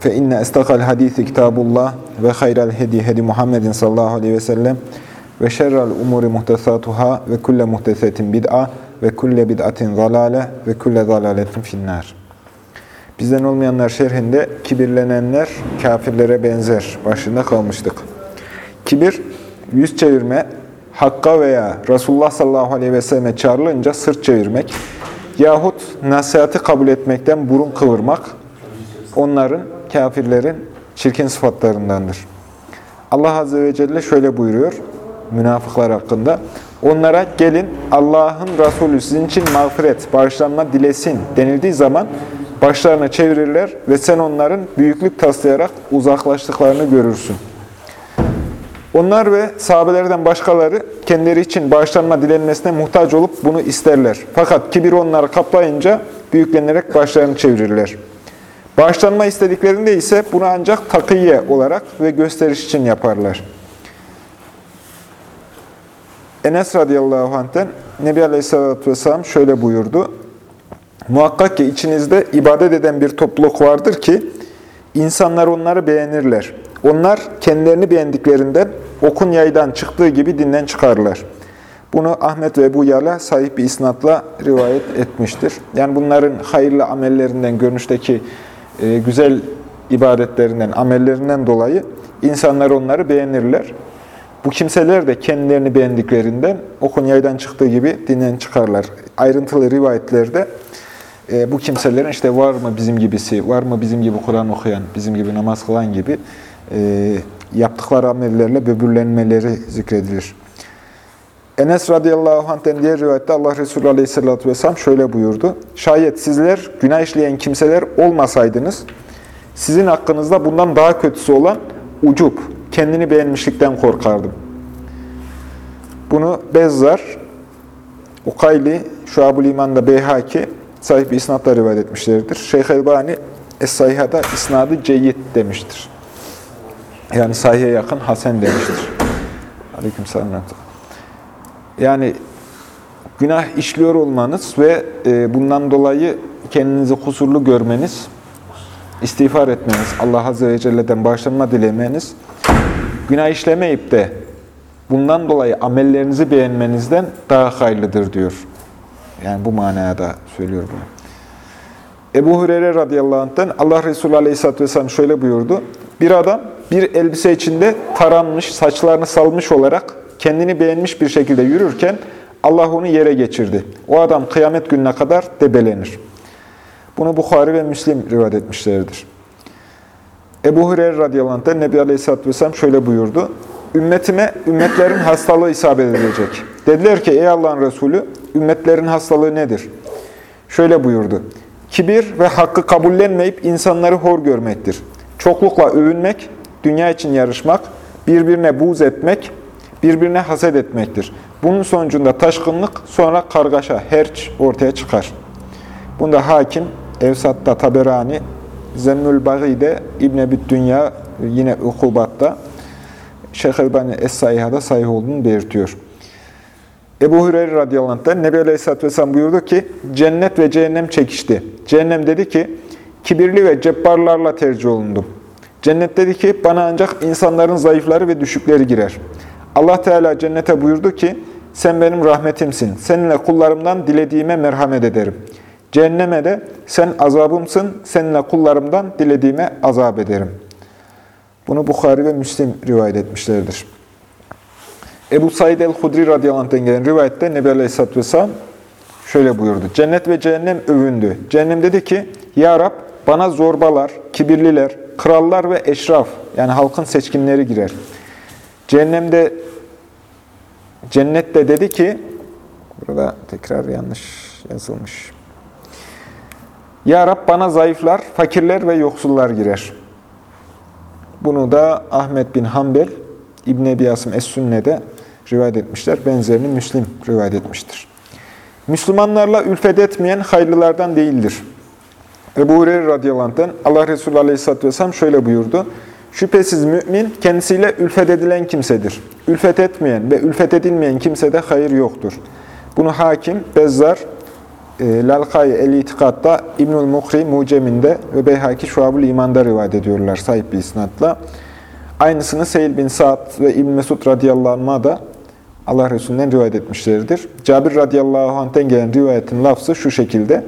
Fe inne estakal hadisi kitabullah ve hayral hedi hedi Muhammedin sallallahu aleyhi ve sellem ve şerrel umuri muhtesatuhâ ve kulle muhtesetin bid'a ve kulle bid'atin zalale ve kulle zalaletin finnâr. Bizden olmayanlar şerhinde kibirlenenler kafirlere benzer başında kalmıştık. Kibir, yüz çevirme, Hakka veya Resulullah sallallahu aleyhi ve selleme çağrılınca sırt çevirmek yahut nasihatı kabul etmekten burun kıvırmak onların, kafirlerin çirkin sıfatlarındandır. Allah Azze ve Celle şöyle buyuruyor münafıklar hakkında. Onlara gelin Allah'ın Resulü sizin için mağfiret, bağışlanma dilesin denildiği zaman başlarına çevirirler ve sen onların büyüklük taslayarak uzaklaştıklarını görürsün. Onlar ve sahabelerden başkaları kendileri için bağışlanma dilenmesine muhtaç olup bunu isterler. Fakat kibir onları kaplayınca büyüklenerek başlarını çevirirler. Bağışlanma istediklerinde ise bunu ancak takiye olarak ve gösteriş için yaparlar. Enes radıyallahu anh'ten Nebi Aleyhisselatü Vesselam şöyle buyurdu. Muhakkak ki içinizde ibadet eden bir topluluk vardır ki insanlar onları beğenirler. Onlar kendilerini beğendiklerinden okun yaydan çıktığı gibi dinden çıkarlar. Bunu Ahmet ve Ebu Yala sahip bir isnatla rivayet etmiştir. Yani bunların hayırlı amellerinden, görünüşteki e, güzel ibadetlerinden, amellerinden dolayı insanlar onları beğenirler. Bu kimseler de kendilerini beğendiklerinden okun yaydan çıktığı gibi dinden çıkarlar. Ayrıntılı rivayetlerde e, bu kimselerin işte var mı bizim gibisi, var mı bizim gibi Kur'an okuyan, bizim gibi namaz kılan gibi e, yaptıkları amellerle böbürlenmeleri zikredilir. Enes radıyallahu anh'ten diğer rivayette Allah Resulü aleyhissalatü vesselam şöyle buyurdu. Şayet sizler günah işleyen kimseler olmasaydınız, sizin hakkınızda bundan daha kötüsü olan ucup, kendini beğenmişlikten korkardım. Bunu Bezzar, Ukayli, Şuab-ül İman'da Beyhaki sahip isnatla rivayet etmişlerdir. Şeyh Elbani Es-Sayha'da isnadı ceyyid demiştir. Yani sahiye yakın Hasan demiştir. Aleyküm selam. Yani günah işliyor olmanız ve bundan dolayı kendinizi kusurlu görmeniz, istiğfar etmeniz, Allah Azze ve Celle'den bağışlanma dilemeniz, günah işlemeyip de bundan dolayı amellerinizi beğenmenizden daha hayırlıdır diyor. Yani bu manada söylüyor bunu. Ebu Hureyre radıyallahu anh'tan Allah Resulü aleyhisselatü vesselam şöyle buyurdu. Bir adam bir elbise içinde taranmış, saçlarını salmış olarak kendini beğenmiş bir şekilde yürürken Allah onu yere geçirdi. O adam kıyamet gününe kadar debelenir. Bunu Bukhari ve Müslim rivayet etmişlerdir. Ebu Hureyre radıyallahu anh'tan Nebi Aleyhisselatü Vesselam şöyle buyurdu. Ümmetime ümmetlerin hastalığı isabet edecek. Dediler ki ey Allah'ın Resulü ümmetlerin hastalığı nedir? Şöyle buyurdu. Kibir ve hakkı kabullenmeyip insanları hor görmektir. Çoklukla övünmek, dünya için yarışmak, birbirine buğz etmek, birbirine haset etmektir. Bunun sonucunda taşkınlık, sonra kargaşa, herç ortaya çıkar. Bunda hakim, Evsat'ta Taberani, Zemmül Bagi'de, İbn-i Dünya, yine Ukubat'ta, Şeyh Elbani Es-Sayha'da sahih olduğunu belirtiyor. Ebu Hureyre radıyallahu anh'tan Nebi Aleyhisselatü Vesselam buyurdu ki, cennet ve cehennem çekişti. Cehennem dedi ki, kibirli ve cebbarlarla tercih olundum. Cennet dedi ki, bana ancak insanların zayıfları ve düşükleri girer. Allah Teala cennete buyurdu ki, sen benim rahmetimsin, seninle kullarımdan dilediğime merhamet ederim. Cehenneme de, sen azabımsın, seninle kullarımdan dilediğime azap ederim. Bunu Bukhari ve Müslim rivayet etmişlerdir. Ebu Said el-Hudri radıyallahu anh'ten gelen rivayette Nebi Aleyhisselatü Vesselam şöyle buyurdu. Cennet ve cehennem övündü. Cehennem dedi ki, Ya Rab bana zorbalar, kibirliler, krallar ve eşraf yani halkın seçkinleri girer. Cehennemde cennette dedi ki, burada tekrar yanlış yazılmış. Ya Rab bana zayıflar, fakirler ve yoksullar girer. Bunu da Ahmet bin Hanbel İbn Ebi Asım Es-Sünne'de rivayet etmişler. Benzerini Müslim rivayet etmiştir. Müslümanlarla ülfet etmeyen hayırlılardan değildir. Ebu Hureyre radıyallahu anh'tan Allah Resulü aleyhisselatü vesselam şöyle buyurdu. Şüphesiz mümin kendisiyle ülfet edilen kimsedir. Ülfet etmeyen ve ülfet edilmeyen kimsede hayır yoktur. Bunu hakim, Bezzar, e, Lalkai el-İtikad'da, İbnül Muhri Mucem'inde ve Beyhaki Şuab-ül İman'da rivayet ediyorlar sahip bir isnatla. Aynısını Seyyid bin Sa'd ve İbn Mesud radıyallahu da Allah Resulü'nden rivayet etmişlerdir. Cabir radıyallahu anh'ten gelen rivayetin lafzı şu şekilde.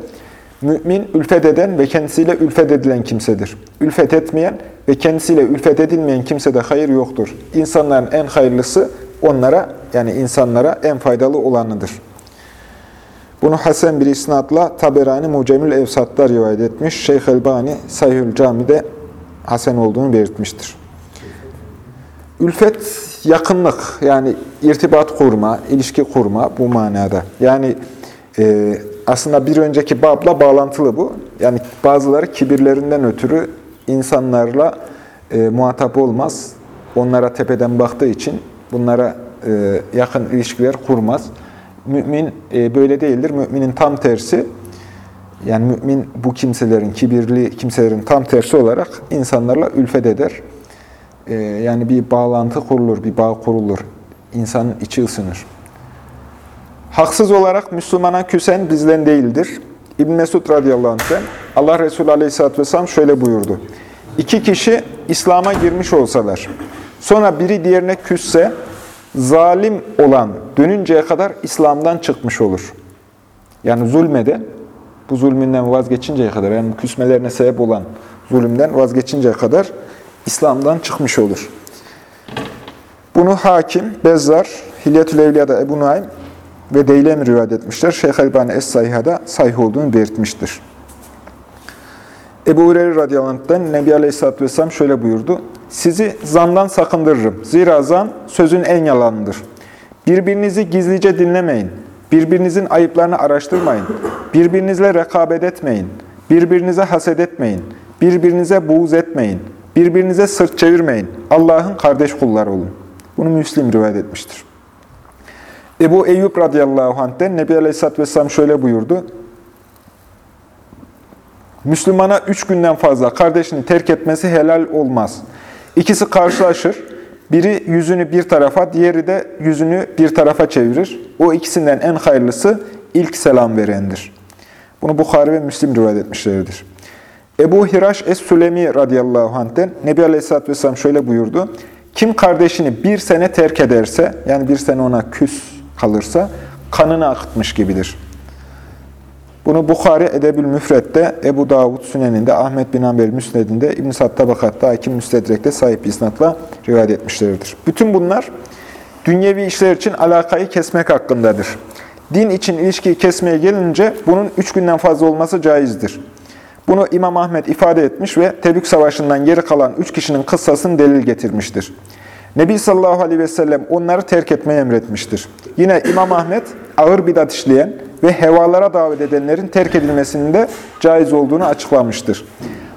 Mümin, ülfet eden ve kendisiyle ülfet edilen kimsedir. Ülfet etmeyen ve kendisiyle ülfet edilmeyen kimsede hayır yoktur. İnsanların en hayırlısı onlara, yani insanlara en faydalı olanıdır. Bunu Hasan bir isnatla Taberani Mucemül Evsat'ta rivayet etmiş. Şeyh Elbani Sayhül Cami'de Hasan olduğunu belirtmiştir. Ülfet yakınlık, yani irtibat kurma, ilişki kurma bu manada. Yani e, aslında bir önceki babla bağlantılı bu. Yani bazıları kibirlerinden ötürü insanlarla e, muhatap olmaz. Onlara tepeden baktığı için bunlara e, yakın ilişkiler kurmaz. Mümin e, böyle değildir. Müminin tam tersi, yani mümin bu kimselerin, kibirli kimselerin tam tersi olarak insanlarla ülfet eder. E, yani bir bağlantı kurulur, bir bağ kurulur. İnsanın içi ısınır. Haksız olarak Müslümana küsen bizden değildir. İbn Mesud radıyallahu anh'ten Allah Resulü aleyhisselatü vesselam şöyle buyurdu. İki kişi İslam'a girmiş olsalar, sonra biri diğerine küsse, zalim olan dönünceye kadar İslam'dan çıkmış olur. Yani zulmede, bu zulmünden vazgeçinceye kadar, yani küsmelerine sebep olan zulümden vazgeçinceye kadar İslam'dan çıkmış olur. Bunu hakim, Bezzar, Hilyetül Evliya'da Ebu Naim ve Deylemi rivayet etmişler. Şeyh Elbani Es-Sayha'da sahih olduğunu belirtmiştir. Ebu Hureyre radıyallahu anh'den Nebi Aleyhisselatü Vesselam şöyle buyurdu. Sizi zandan sakındırırım. Zira zan sözün en yalanıdır. Birbirinizi gizlice dinlemeyin. Birbirinizin ayıplarını araştırmayın. Birbirinizle rekabet etmeyin. Birbirinize haset etmeyin. Birbirinize buğz etmeyin. Birbirinize sırt çevirmeyin. Allah'ın kardeş kulları olun. Bunu Müslim rivayet etmiştir. Ebu Eyyub radıyallahu anh'ten Nebi Aleyhisselatü Vesselam şöyle buyurdu. Müslümana üç günden fazla kardeşini terk etmesi helal olmaz. İkisi karşılaşır. Biri yüzünü bir tarafa, diğeri de yüzünü bir tarafa çevirir. O ikisinden en hayırlısı ilk selam verendir. Bunu Bukhari ve Müslim rivayet etmişlerdir. Ebu Hiraş Es-Sülemi radıyallahu anh'ten Nebi Aleyhisselatü Vesselam şöyle buyurdu. Kim kardeşini bir sene terk ederse, yani bir sene ona küs kalırsa, kanını akıtmış gibidir. Bunu Bukhari Edebül Müfret'te, Ebu Davud Sünen'inde, Ahmet bin Ambel Müsned'inde, İbn-i Sad Tabakat'ta, Hakim Müstedrek'te sahip isnatla rivayet etmişlerdir. Bütün bunlar dünyevi işler için alakayı kesmek hakkındadır. Din için ilişkiyi kesmeye gelince bunun üç günden fazla olması caizdir. Bunu İmam Ahmet ifade etmiş ve Tebük Savaşı'ndan geri kalan üç kişinin kıssasını delil getirmiştir. Nebi sallallahu aleyhi ve sellem onları terk etmeyi emretmiştir. Yine İmam Ahmet ağır bidat işleyen ve hevalara davet edenlerin terk edilmesinin de caiz olduğunu açıklamıştır.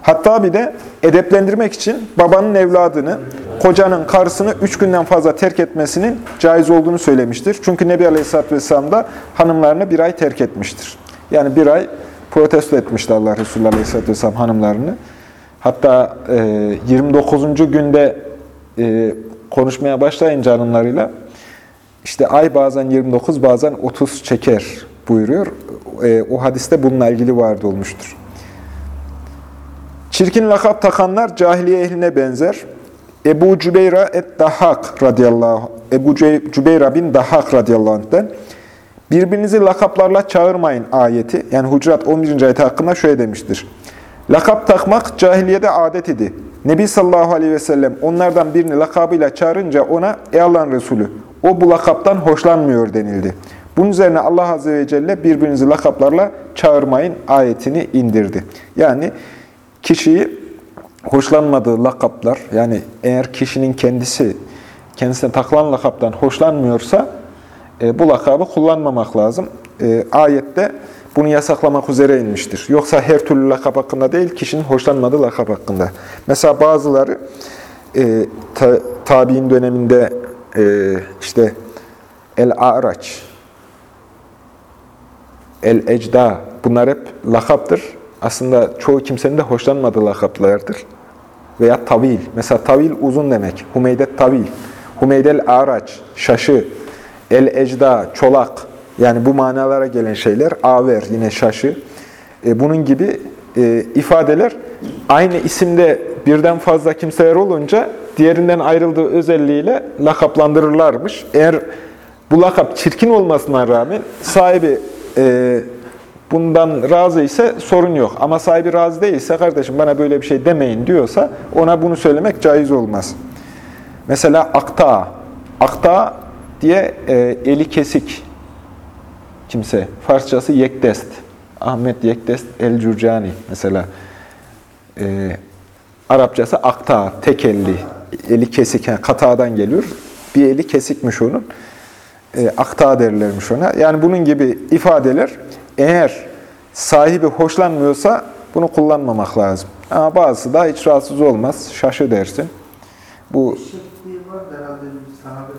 Hatta bir de edeplendirmek için babanın evladını, kocanın karısını üç günden fazla terk etmesinin caiz olduğunu söylemiştir. Çünkü Nebi Aleyhisselatü Vesselam da hanımlarını bir ay terk etmiştir. Yani bir ay protesto etmişti Allah Resulü Aleyhisselatü Vesselam hanımlarını. Hatta e, 29. günde e, konuşmaya başlayınca hanımlarıyla işte ay bazen 29 bazen 30 çeker buyuruyor. E, o hadiste bununla ilgili vardı olmuştur. Çirkin lakap takanlar cahiliye ehline benzer. Ebu Cübeyra et-Dahhak radıyallahu Ebu Cübeyra bin Dahhak radıyallahu anh'ten birbirinizi lakaplarla çağırmayın ayeti. Yani Hucurat 11. ayeti hakkında şöyle demiştir. Lakap takmak cahiliyede adet idi. Nebi sallallahu aleyhi ve sellem onlardan birini lakabıyla çağırınca ona ey Allah'ın Resulü o bu lakaptan hoşlanmıyor denildi. Bunun üzerine Allah Azze ve Celle birbirinizi lakaplarla çağırmayın ayetini indirdi. Yani kişiyi hoşlanmadığı lakaplar, yani eğer kişinin kendisi kendisine takılan lakaptan hoşlanmıyorsa e, bu lakabı kullanmamak lazım. E, ayette bunu yasaklamak üzere inmiştir. Yoksa her türlü lakap hakkında değil, kişinin hoşlanmadığı lakap hakkında. Mesela bazıları e, ta, tabi'in döneminde e, işte El-A'raç, El-Ecda bunlar hep lakaptır. Aslında çoğu kimsenin de hoşlanmadığı lakaplardır. Veya tavil. Mesela tavil uzun demek. Humeydet tavil. Humeydel araç, şaşı, el ecda, çolak. Yani bu manalara gelen şeyler. Aver, yine şaşı. E, bunun gibi e, ifadeler aynı isimde birden fazla kimseler olunca diğerinden ayrıldığı özelliğiyle lakaplandırırlarmış. Eğer bu lakap çirkin olmasına rağmen sahibi e, bundan razı ise sorun yok. Ama sahibi razı değilse kardeşim bana böyle bir şey demeyin diyorsa ona bunu söylemek caiz olmaz. Mesela akta, akta diye e, eli kesik kimse. Farsçası yekdest. Ahmet Yekdest el-Cürcani mesela. E, Arapçası akta, tek elli. Eli kesik, yani katadan geliyor. Bir eli kesikmiş onun. E, akta derlermiş ona. Yani bunun gibi ifadeler eğer sahibi hoşlanmıyorsa bunu kullanmamak lazım. Ama bazısı da hiç rahatsız olmaz. Şaşı dersin. Bu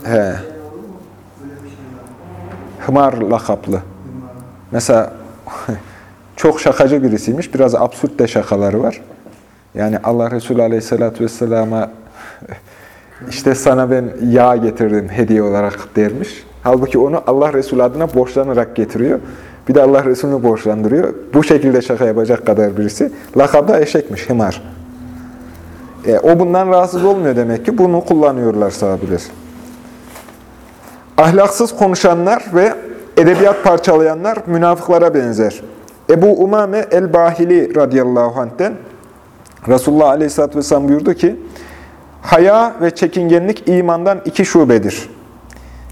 he, hımar lakaplı. Mesela çok şakacı birisiymiş. Biraz absürt de şakaları var. Yani Allah Resulü Aleyhisselatü Vesselam'a işte sana ben yağ getirdim hediye olarak dermiş. Halbuki onu Allah Resulü adına borçlanarak getiriyor. Bir de Allah Resulü'nü borçlandırıyor. Bu şekilde şaka yapacak kadar birisi. Lakabda eşekmiş, himar. E, o bundan rahatsız olmuyor demek ki. Bunu kullanıyorlar sahabiler. Ahlaksız konuşanlar ve edebiyat parçalayanlar münafıklara benzer. Ebu Umame el-Bahili radıyallahu anh'ten Resulullah aleyhisselatü vesselam buyurdu ki, Haya ve çekingenlik imandan iki şubedir.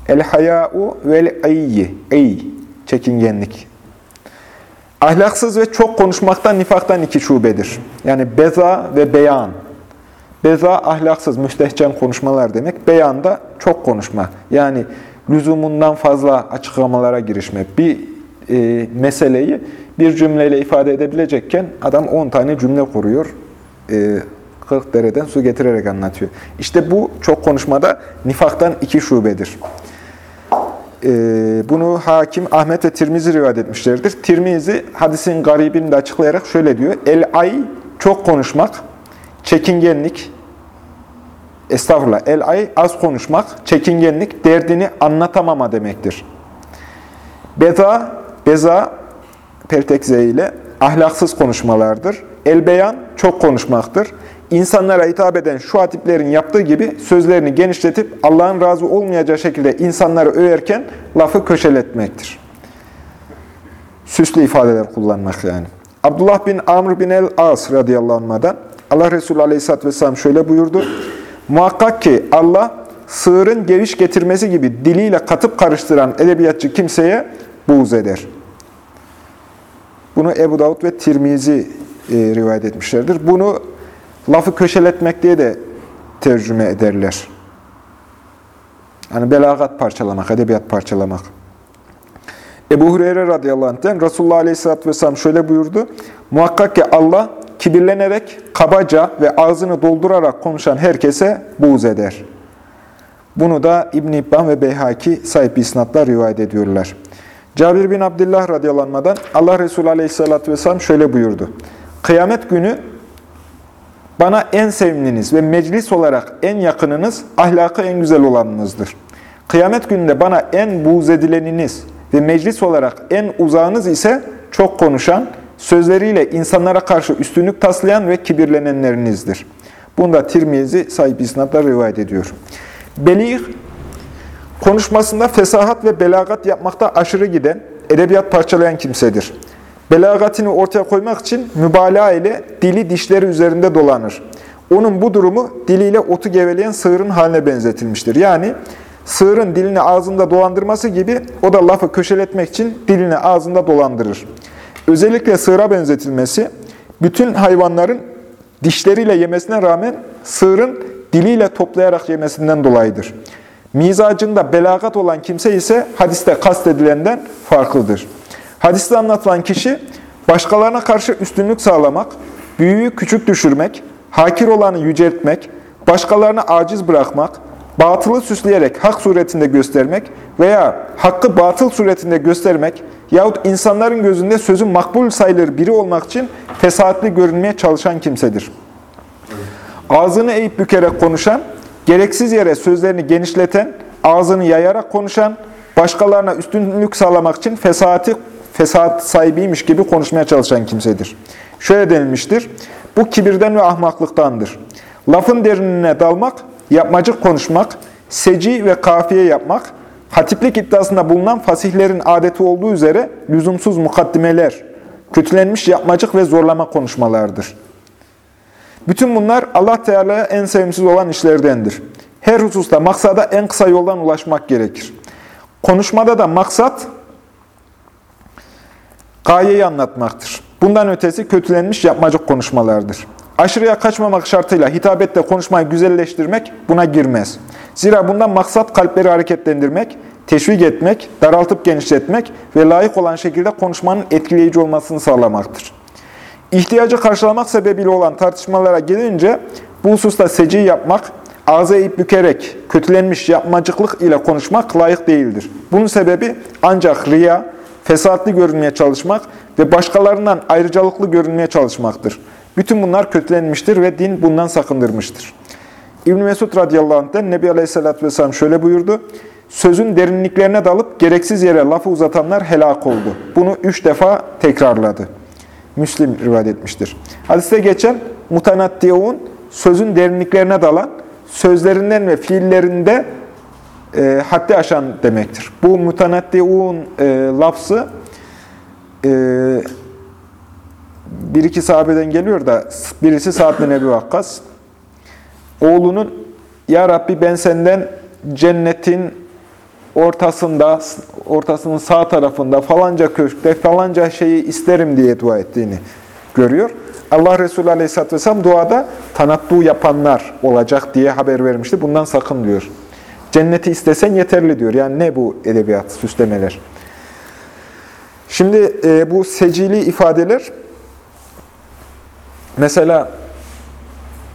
El-hayâ'u vel-ayyi. Ey, çekingenlik. Ahlaksız ve çok konuşmaktan, nifaktan iki şubedir. Yani beza ve beyan. Beza ahlaksız, müstehcen konuşmalar demek. Beyan da çok konuşma. Yani lüzumundan fazla açıklamalara girişme. Bir e, meseleyi bir cümleyle ifade edebilecekken adam 10 tane cümle kuruyor. E, 40 dereden su getirerek anlatıyor. İşte bu çok konuşmada nifaktan iki şubedir. E, bunu hakim Ahmet ve Tirmizi rivayet etmişlerdir. Tirmizi hadisin garibini de açıklayarak şöyle diyor. El-ay çok konuşmak, çekingenlik, estağfurullah, el-ay az konuşmak, çekingenlik, derdini anlatamama demektir. Beza, beza, pertekze ile ahlaksız konuşmalardır. El-beyan çok konuşmaktır. İnsanlara hitap eden şu hatiplerin yaptığı gibi sözlerini genişletip Allah'ın razı olmayacağı şekilde insanları överken lafı köşeletmektir. Süslü ifadeler kullanmak yani. Abdullah bin Amr bin el-As radıyallahu anh'dan Allah Resulü aleyhisselatü vesselam şöyle buyurdu. Muhakkak ki Allah sığırın geviş getirmesi gibi diliyle katıp karıştıran edebiyatçı kimseye buğz eder. Bunu Ebu Davud ve Tirmizi e, rivayet etmişlerdir. Bunu lafı köşeletmek diye de tercüme ederler. Yani belagat parçalamak, edebiyat parçalamak. Ebu Hureyre radıyallahu anh'ten Resulullah aleyhisselatü vesselam şöyle buyurdu. Muhakkak ki Allah kibirlenerek, kabaca ve ağzını doldurarak konuşan herkese buğz eder. Bunu da İbn-i İbban ve Beyhaki sahip isnatlar rivayet ediyorlar. Cabir bin Abdullah radıyallahu anh'dan Allah Resulü aleyhisselatü vesselam şöyle buyurdu. Kıyamet günü bana en sevimliniz ve meclis olarak en yakınınız, ahlakı en güzel olanınızdır. Kıyamet gününde bana en buğz edileniniz ve meclis olarak en uzağınız ise çok konuşan, sözleriyle insanlara karşı üstünlük taslayan ve kibirlenenlerinizdir. Bunda Tirmizi sahip isnatlar rivayet ediyor. Belih, konuşmasında fesahat ve belagat yapmakta aşırı giden, edebiyat parçalayan kimsedir. Belagatini ortaya koymak için mübalağa ile dili dişleri üzerinde dolanır. Onun bu durumu diliyle otu geveleyen sığırın haline benzetilmiştir. Yani sığırın dilini ağzında dolandırması gibi o da lafı köşeletmek için dilini ağzında dolandırır. Özellikle sığıra benzetilmesi, bütün hayvanların dişleriyle yemesine rağmen sığırın diliyle toplayarak yemesinden dolayıdır. Mizacında belagat olan kimse ise hadiste kastedilenden farklıdır. Hadiste anlatılan kişi başkalarına karşı üstünlük sağlamak, büyüğü küçük düşürmek, hakir olanı yüceltmek, başkalarını aciz bırakmak, batılı süsleyerek hak suretinde göstermek veya hakkı batıl suretinde göstermek yahut insanların gözünde sözün makbul sayılır biri olmak için fesatli görünmeye çalışan kimsedir. Ağzını eğip bükerek konuşan, gereksiz yere sözlerini genişleten, ağzını yayarak konuşan, başkalarına üstünlük sağlamak için fesati, fesat sahibiymiş gibi konuşmaya çalışan kimsedir. Şöyle denilmiştir, bu kibirden ve ahmaklıktandır. Lafın derinine dalmak, yapmacık konuşmak, seci ve kafiye yapmak, hatiplik iddiasında bulunan fasihlerin adeti olduğu üzere lüzumsuz mukaddimeler, kötülenmiş yapmacık ve zorlama konuşmalardır. Bütün bunlar Allah Teala'ya en sevimsiz olan işlerdendir. Her hususta maksada en kısa yoldan ulaşmak gerekir. Konuşmada da maksat gayeyi anlatmaktır. Bundan ötesi kötülenmiş yapmacık konuşmalardır. Aşırıya kaçmamak şartıyla hitabette konuşmayı güzelleştirmek buna girmez. Zira bundan maksat kalpleri hareketlendirmek, teşvik etmek, daraltıp genişletmek ve layık olan şekilde konuşmanın etkileyici olmasını sağlamaktır. İhtiyacı karşılamak sebebiyle olan tartışmalara gelince bu hususta seci yapmak, ağza eğip bükerek kötülenmiş yapmacıklık ile konuşmak layık değildir. Bunun sebebi ancak riya, fesatlı görünmeye çalışmak ve başkalarından ayrıcalıklı görünmeye çalışmaktır. Bütün bunlar kötülenmiştir ve din bundan sakındırmıştır. İbn-i Mesud radıyallahu anh'den Nebi Aleyhisselatü Vesselam şöyle buyurdu. Sözün derinliklerine dalıp gereksiz yere lafı uzatanlar helak oldu. Bunu üç defa tekrarladı. Müslim rivayet etmiştir. Hadiste geçen mutanattiyon sözün derinliklerine dalan, sözlerinden ve fiillerinde e, haddi aşan demektir. Bu mutanattiun e, lafzı e, bir iki sahabeden geliyor da birisi Sa'd bin Ebi Vakkas oğlunun Ya Rabbi ben senden cennetin ortasında, ortasının sağ tarafında falanca köşkte falanca şeyi isterim diye dua ettiğini görüyor. Allah Resulü Aleyhisselatü Vesselam duada tanattu yapanlar olacak diye haber vermişti. Bundan sakın diyor. Cenneti istesen yeterli diyor. Yani ne bu edebiyat, süslemeler? Şimdi e, bu secili ifadeler mesela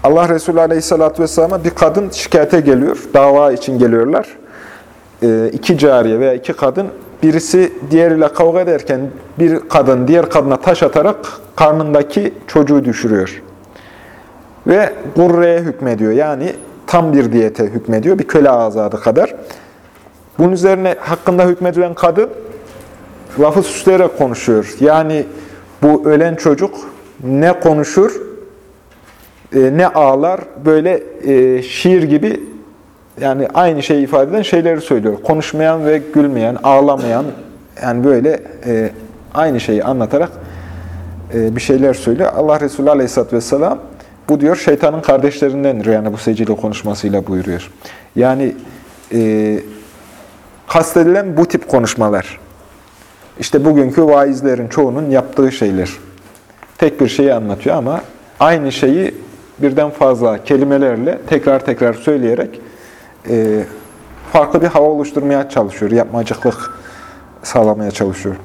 Allah Resulü Aleyhisselatü Vesselam'a bir kadın şikayete geliyor. Dava için geliyorlar. E, iki cariye veya iki kadın birisi diğeriyle kavga ederken bir kadın diğer kadına taş atarak karnındaki çocuğu düşürüyor. Ve gurreye hükmediyor. Yani tam bir diyete hükmediyor. Bir köle azadı kadar. Bunun üzerine hakkında hükmedilen kadın lafı süsleyerek konuşuyor. Yani bu ölen çocuk ne konuşur, e, ne ağlar, böyle e, şiir gibi yani aynı şeyi ifade eden şeyleri söylüyor. Konuşmayan ve gülmeyen, ağlamayan, yani böyle e, aynı şeyi anlatarak bir şeyler söylüyor. Allah Resulü Aleyhisselatü Vesselam bu diyor şeytanın kardeşlerindendir. Yani bu secili konuşmasıyla buyuruyor. Yani e, kastedilen bu tip konuşmalar. İşte bugünkü vaizlerin çoğunun yaptığı şeyler. Tek bir şeyi anlatıyor ama aynı şeyi birden fazla kelimelerle tekrar tekrar söyleyerek e, farklı bir hava oluşturmaya çalışıyor. Yapmacıklık sağlamaya çalışıyor.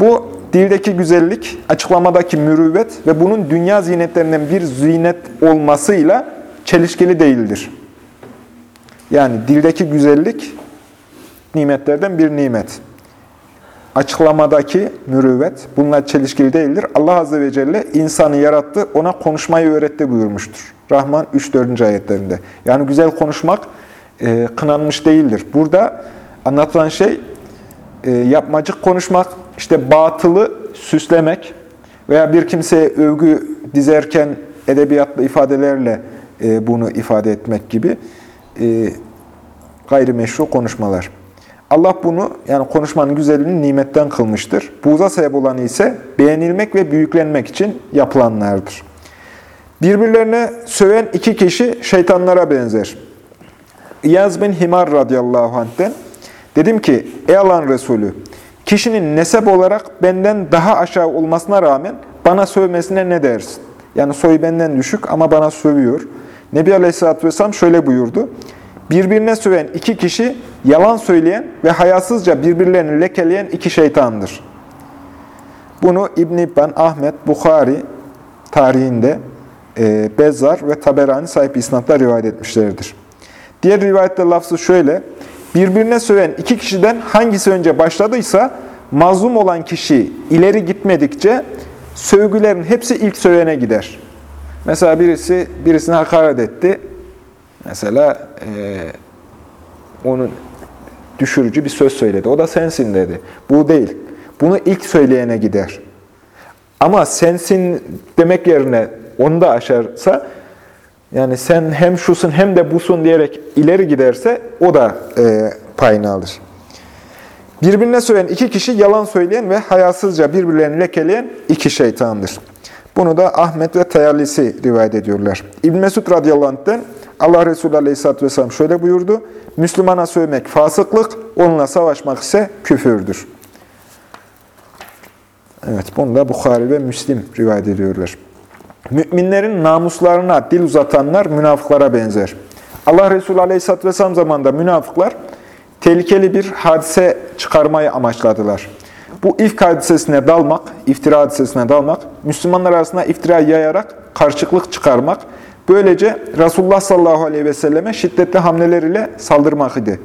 Bu dildeki güzellik, açıklamadaki mürüvvet ve bunun dünya zinetlerinden bir zinet olmasıyla çelişkili değildir. Yani dildeki güzellik nimetlerden bir nimet. Açıklamadaki mürüvvet bunlar çelişkili değildir. Allah Azze ve Celle insanı yarattı, ona konuşmayı öğretti buyurmuştur. Rahman 3-4. ayetlerinde. Yani güzel konuşmak e, kınanmış değildir. Burada anlatılan şey e, yapmacık konuşmak, işte batılı süslemek veya bir kimseye övgü dizerken edebiyatlı ifadelerle e, bunu ifade etmek gibi e, gayrimeşru konuşmalar. Allah bunu yani konuşmanın güzelliğini nimetten kılmıştır. Buğza sebep olanı ise beğenilmek ve büyüklenmek için yapılanlardır. Birbirlerine söven iki kişi şeytanlara benzer. İyaz bin Himar radıyallahu anh'ten dedim ki ey Allah'ın Resulü kişinin nesep olarak benden daha aşağı olmasına rağmen bana sövmesine ne dersin? Yani soyu benden düşük ama bana sövüyor. Nebi Aleyhisselatü Vesselam şöyle buyurdu. Birbirine söven iki kişi yalan söyleyen ve hayasızca birbirlerini lekeleyen iki şeytandır. Bunu İbn İbban, Ahmet, Bukhari tarihinde e, Bezzar ve Taberani sahip isnatlar rivayet etmişlerdir. Diğer rivayette lafzı şöyle, birbirine söven iki kişiden hangisi önce başladıysa, mazlum olan kişi ileri gitmedikçe sövgülerin hepsi ilk sövene gider. Mesela birisi birisine hakaret etti. Mesela e, onun düşürücü bir söz söyledi. O da sensin dedi. Bu değil. Bunu ilk söyleyene gider. Ama sensin demek yerine onu da aşarsa, yani sen hem şusun hem de busun diyerek ileri giderse o da e, payını alır. Birbirine söyleyen iki kişi yalan söyleyen ve hayasızca birbirlerini lekeleyen iki şeytandır. Bunu da Ahmet ve Tayalisi rivayet ediyorlar. İbn Mesud radıyallahu anh'ten Allah Resulü aleyhisselatü vesselam şöyle buyurdu. Müslümana sövmek fasıklık, onunla savaşmak ise küfürdür. Evet, bunu da Bukhari ve Müslim rivayet ediyorlar. Müminlerin namuslarına dil uzatanlar münafıklara benzer. Allah Resulü Aleyhisselatü Vesselam zamanında münafıklar tehlikeli bir hadise çıkarmayı amaçladılar. Bu ifk hadisesine dalmak, iftira hadisesine dalmak, Müslümanlar arasında iftira yayarak karşılık çıkarmak, böylece Resulullah sallallahu aleyhi ve selleme şiddetli hamleleriyle saldırmak idi.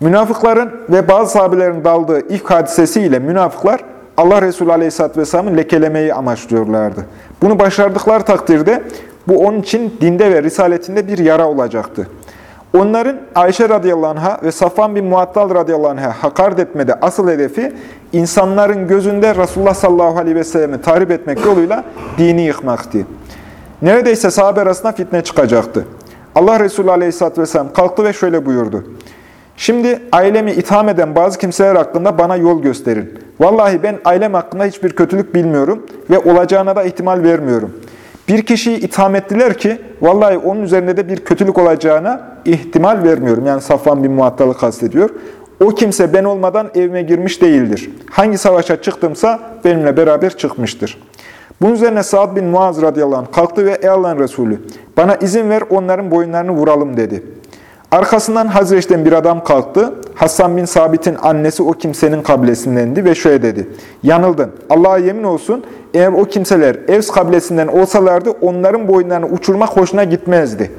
Münafıkların ve bazı sahabelerin daldığı ifk hadisesiyle münafıklar Allah Resulü Aleyhisselatü Vesselam'ı lekelemeyi amaçlıyorlardı. Bunu başardıkları takdirde bu onun için dinde ve risaletinde bir yara olacaktı. Onların Ayşe radıyallahu anh'a ve Safvan bin Muattal radıyallahu anh'a hakaret etmede asıl hedefi insanların gözünde Resulullah sallallahu aleyhi ve sellem'i tahrip etmek yoluyla dini yıkmaktı. Neredeyse sahabe arasında fitne çıkacaktı. Allah Resulü aleyhisselatü vesselam kalktı ve şöyle buyurdu. Şimdi ailemi itham eden bazı kimseler hakkında bana yol gösterin. Vallahi ben ailem hakkında hiçbir kötülük bilmiyorum ve olacağına da ihtimal vermiyorum. Bir kişiyi itham ettiler ki, vallahi onun üzerinde de bir kötülük olacağına ihtimal vermiyorum. Yani Safvan bin Muattalı kastediyor. O kimse ben olmadan evime girmiş değildir. Hangi savaşa çıktımsa benimle beraber çıkmıştır. Bunun üzerine Sa'd bin Muaz radıyallahu anh kalktı ve ey Allah'ın Resulü bana izin ver onların boyunlarını vuralım dedi. Arkasından Hazreç'ten bir adam kalktı. Hassan bin Sabit'in annesi o kimsenin kabilesindendi ve şöyle dedi. Yanıldın. Allah'a yemin olsun eğer o kimseler Evs kabilesinden olsalardı onların boyunlarını uçurmak hoşuna gitmezdi.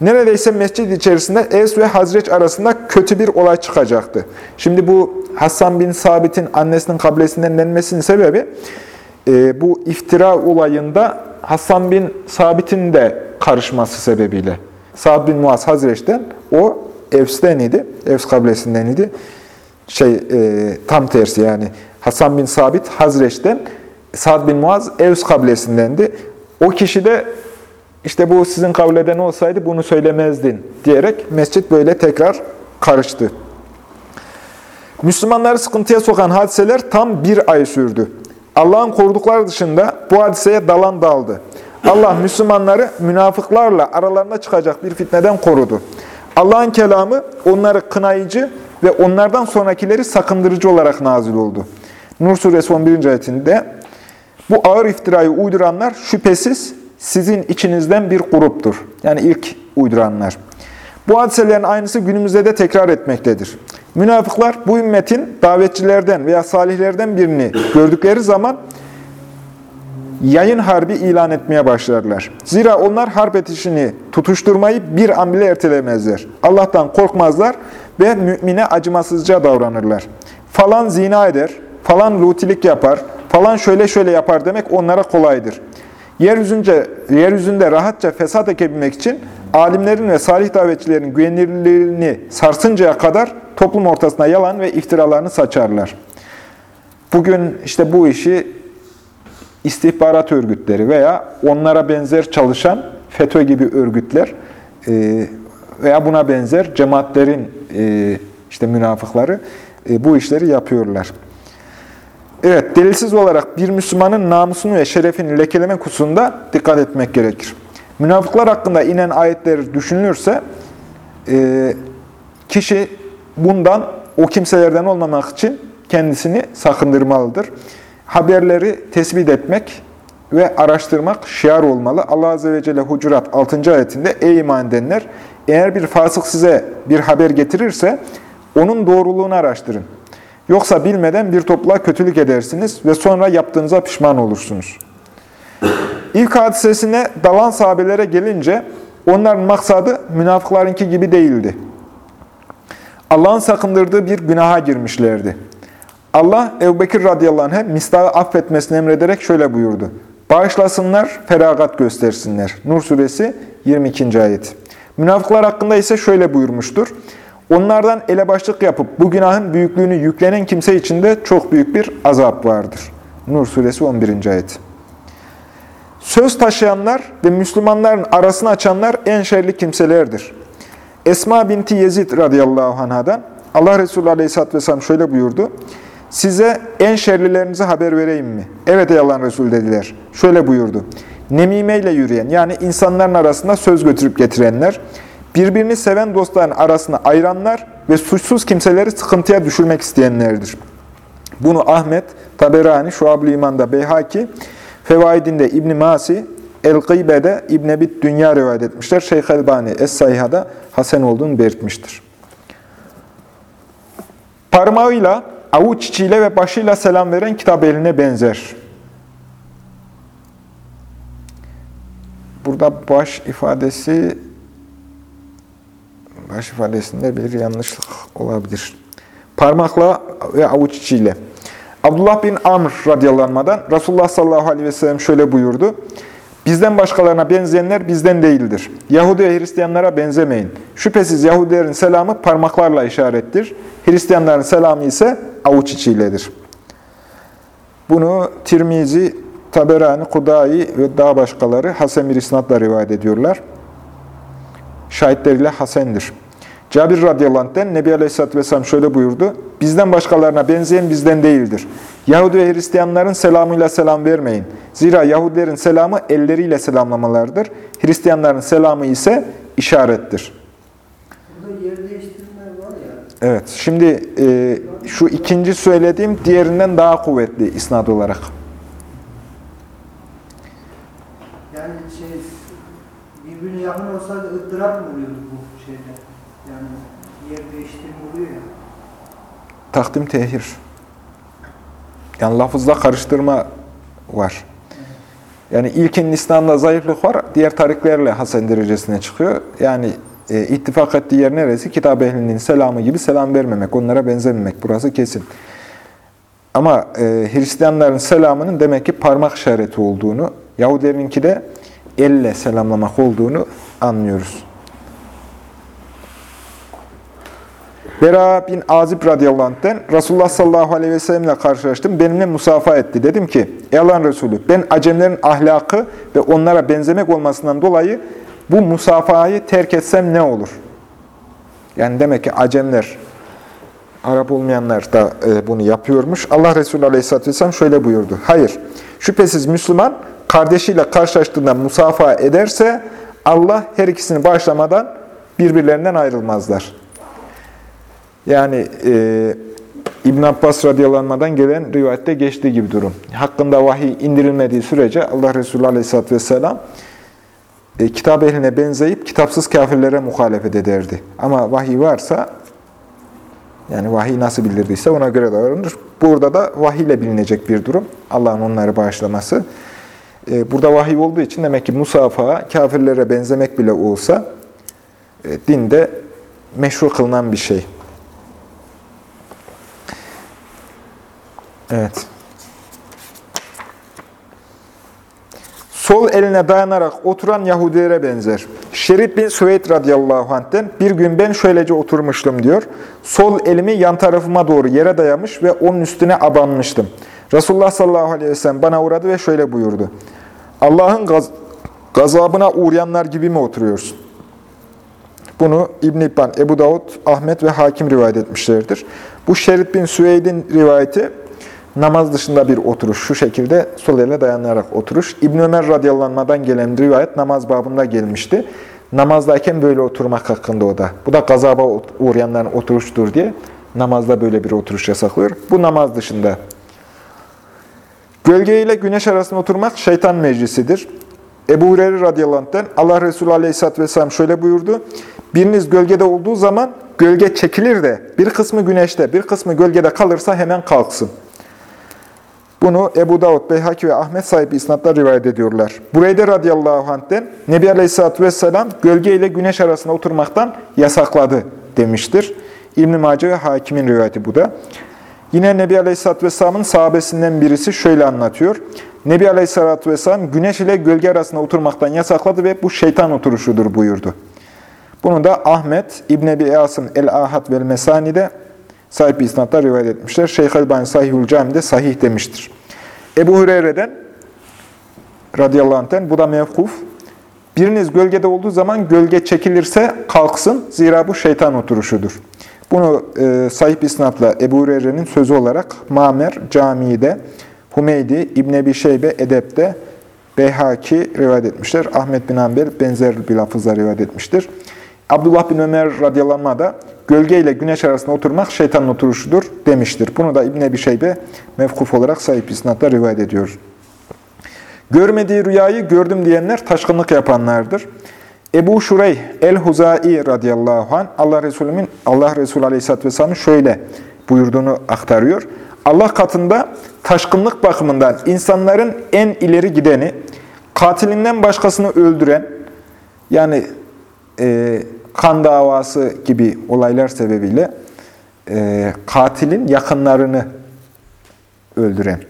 Neredeyse mescid içerisinde Evs ve Hazreç arasında kötü bir olay çıkacaktı. Şimdi bu Hassan bin Sabit'in annesinin kabilesinden denmesinin sebebi e, bu iftira olayında Hassan bin Sabit'in de karışması sebebiyle. Sa'd bin Muaz Hazreç'ten, o Evs'ten idi, Evs kabilesinden idi. Şey, e, tam tersi yani. Hasan bin Sabit Hazreç'ten, Sa'd bin Muaz Evs kabilesindendi. O kişi de işte bu sizin kabileden olsaydı bunu söylemezdin diyerek mescit böyle tekrar karıştı. Müslümanları sıkıntıya sokan hadiseler tam bir ay sürdü. Allah'ın korudukları dışında bu hadiseye dalan daldı. Allah Müslümanları münafıklarla aralarında çıkacak bir fitneden korudu. Allah'ın kelamı onları kınayıcı ve onlardan sonrakileri sakındırıcı olarak nazil oldu. Nur suresi 11. ayetinde bu ağır iftirayı uyduranlar şüphesiz sizin içinizden bir gruptur. Yani ilk uyduranlar. Bu hadiselerin aynısı günümüzde de tekrar etmektedir. Münafıklar bu ümmetin davetçilerden veya salihlerden birini gördükleri zaman yayın harbi ilan etmeye başlarlar. Zira onlar harp etişini tutuşturmayı bir an bile ertelemezler. Allah'tan korkmazlar ve mümine acımasızca davranırlar. Falan zina eder, falan lutilik yapar, falan şöyle şöyle yapar demek onlara kolaydır. Yeryüzünde, yeryüzünde rahatça fesat ekebilmek için alimlerin ve salih davetçilerin güvenilirliğini sarsıncaya kadar toplum ortasına yalan ve iftiralarını saçarlar. Bugün işte bu işi istihbarat örgütleri veya onlara benzer çalışan FETÖ gibi örgütler e, veya buna benzer cemaatlerin e, işte münafıkları e, bu işleri yapıyorlar. Evet, delilsiz olarak bir Müslümanın namusunu ve şerefini lekeleme kusunda dikkat etmek gerekir. Münafıklar hakkında inen ayetler düşünülürse, kişi bundan, o kimselerden olmamak için kendisini sakındırmalıdır haberleri tespit etmek ve araştırmak şiar olmalı. Allah Azze ve Celle Hucurat 6. ayetinde Ey iman edenler! Eğer bir fasık size bir haber getirirse onun doğruluğunu araştırın. Yoksa bilmeden bir topluluğa kötülük edersiniz ve sonra yaptığınıza pişman olursunuz. İlk hadisesine dalan sahabelere gelince onların maksadı münafıklarınki gibi değildi. Allah'ın sakındırdığı bir günaha girmişlerdi. Allah Ebu Bekir radıyallahu anh'e misdağı affetmesini emrederek şöyle buyurdu. Bağışlasınlar, feragat göstersinler. Nur suresi 22. ayet. Münafıklar hakkında ise şöyle buyurmuştur. Onlardan elebaşlık yapıp bu günahın büyüklüğünü yüklenen kimse için de çok büyük bir azap vardır. Nur suresi 11. ayet. Söz taşıyanlar ve Müslümanların arasını açanlar en şerli kimselerdir. Esma binti Yezid radıyallahu anhadan Allah Resulü aleyhisselatü vesselam şöyle buyurdu. Size en şerlilerinize haber vereyim mi? Evet ey Allah'ın Resulü dediler. Şöyle buyurdu. Nemimeyle yürüyen yani insanların arasında söz götürüp getirenler, birbirini seven dostların arasına ayıranlar ve suçsuz kimseleri sıkıntıya düşürmek isteyenlerdir. Bunu Ahmet, Taberani, Şuab-ı İman'da Beyhaki, Fevaidinde İbn Masi, El-Gıybe'de İbn Ebit Dünya rivayet etmişler. Şeyh Elbani Es-Sayha'da Hasan olduğunu belirtmiştir. Parmağıyla, avuç içiyle ve başıyla selam veren kitap eline benzer. Burada baş ifadesi baş ifadesinde bir yanlışlık olabilir. Parmakla ve avuç içiyle. Abdullah bin Amr radyalanmadan Resulullah sallallahu aleyhi ve sellem şöyle buyurdu. Bizden başkalarına benzeyenler bizden değildir. Yahudi ve Hristiyanlara benzemeyin. Şüphesiz Yahudilerin selamı parmaklarla işarettir. Hristiyanların selamı ise avuç içiyledir. Bunu Tirmizi, Taberani, Kudayi ve daha başkaları Hasan bir rivayet ediyorlar. Şahitleriyle Hasen'dir. Cabir radıyallahu anh'den Nebi Aleyhisselatü Vesselam şöyle buyurdu. Bizden başkalarına benzeyen bizden değildir. Yahudi ve Hristiyanların selamıyla selam vermeyin. Zira Yahudilerin selamı elleriyle selamlamalardır. Hristiyanların selamı ise işarettir. Burada yer değiştirme var ya. Evet, şimdi e, şu ikinci söylediğim diğerinden daha kuvvetli isnad olarak. Yani şey birbirine yakın olsaydı ıttırap mı oluyordu bu şeyde? Yani yer ya. Takdim tehir. Yani lafızda karıştırma var. Yani ilkinin İslam'da zayıflık var, diğer tariklerle hasen derecesine çıkıyor. Yani e, ittifak ettiği yer neresi? Kitap ehlinin selamı gibi selam vermemek, onlara benzememek. Burası kesin. Ama e, Hristiyanların selamının demek ki parmak işareti olduğunu, Yahudilerinki de elle selamlamak olduğunu anlıyoruz. Bera bin Azib radıyallahu anh'ten Resulullah sallallahu aleyhi ve sellemle karşılaştım. Benimle musafa etti. Dedim ki, Allah'ın Resulü ben acemlerin ahlakı ve onlara benzemek olmasından dolayı bu musafayı terk etsem ne olur? Yani demek ki acemler, Arap olmayanlar da e, bunu yapıyormuş. Allah Resulü aleyhisselatü vesselam şöyle buyurdu. Hayır, şüphesiz Müslüman kardeşiyle karşılaştığında musafa ederse Allah her ikisini bağışlamadan birbirlerinden ayrılmazlar. Yani e, İbn Abbas radıyallahu gelen rivayette geçtiği gibi durum. Hakkında vahiy indirilmediği sürece Allah Resulü aleyhisselatü vesselam e, kitap ehline benzeyip kitapsız kafirlere muhalefet ederdi. Ama vahiy varsa yani vahiy nasıl bildirdiyse ona göre davranır. Burada da vahiy ile bilinecek bir durum. Allah'ın onları bağışlaması. E, burada vahiy olduğu için demek ki musafaha kafirlere benzemek bile olsa e, dinde meşru kılınan bir şey. Evet. Sol eline dayanarak oturan Yahudilere benzer. Şerit bin Süveyd radıyallahu anh'ten bir gün ben şöylece oturmuştum diyor. Sol elimi yan tarafıma doğru yere dayamış ve onun üstüne abanmıştım. Resulullah sallallahu aleyhi ve sellem bana uğradı ve şöyle buyurdu. Allah'ın gaz gazabına uğrayanlar gibi mi oturuyorsun? Bunu İbn İbban, Ebu Davud, Ahmet ve Hakim rivayet etmişlerdir. Bu Şerit bin Süveyd'in rivayeti namaz dışında bir oturuş. Şu şekilde sol ele dayanarak oturuş. İbn Ömer radıyallahu gelen rivayet namaz babında gelmişti. Namazdayken böyle oturmak hakkında o da. Bu da gazaba uğrayanların oturuştur diye namazda böyle bir oturuş yasaklıyor. Bu namaz dışında. Gölge ile güneş arasında oturmak şeytan meclisidir. Ebu Hureyre radıyallahu Allah Resulü aleyhisselatü vesselam şöyle buyurdu. Biriniz gölgede olduğu zaman gölge çekilir de bir kısmı güneşte bir kısmı gölgede kalırsa hemen kalksın. Bunu Ebu Davud, Beyhaki ve Ahmet sahibi isnatlar rivayet ediyorlar. Bureyde radıyallahu anh'ten Nebi Aleyhisselatü Vesselam gölge ile güneş arasında oturmaktan yasakladı demiştir. İbn-i Mace ve Hakim'in rivayeti bu da. Yine Nebi Aleyhisselatü Vesselam'ın sahabesinden birisi şöyle anlatıyor. Nebi Aleyhisselatü Vesselam güneş ile gölge arasında oturmaktan yasakladı ve bu şeytan oturuşudur buyurdu. Bunu da Ahmet, İbn Ebi Asım El-Ahad vel Mesani'de sahip isnatlar rivayet etmişler. Şeyh Elbani Sahihül Cami'de sahih demiştir. Ebu Hureyre'den radıyallahu anh'ten bu da mevkuf. Biriniz gölgede olduğu zaman gölge çekilirse kalksın. Zira bu şeytan oturuşudur. Bunu e, sahip isnatla Ebu Hureyre'nin sözü olarak Mamer Camii'de, Humeydi, İbn Ebi Şeybe Edep'te, Beyhaki rivayet etmişler. Ahmet bin Hanbel benzer bir lafızla rivayet etmiştir. Abdullah bin Ömer radıyallahu da gölge ile güneş arasında oturmak şeytanın oturuşudur demiştir. Bunu da İbn Ebi Şeybe mevkuf olarak sahip isnatla rivayet ediyor. Görmediği rüyayı gördüm diyenler taşkınlık yapanlardır. Ebu Şureyh el-Huzai radıyallahu anh Allah Resulü'nün Allah Resulü aleyhisselatü vesselam'ın şöyle buyurduğunu aktarıyor. Allah katında taşkınlık bakımından insanların en ileri gideni, katilinden başkasını öldüren, yani e, kan davası gibi olaylar sebebiyle e, katilin yakınlarını öldüren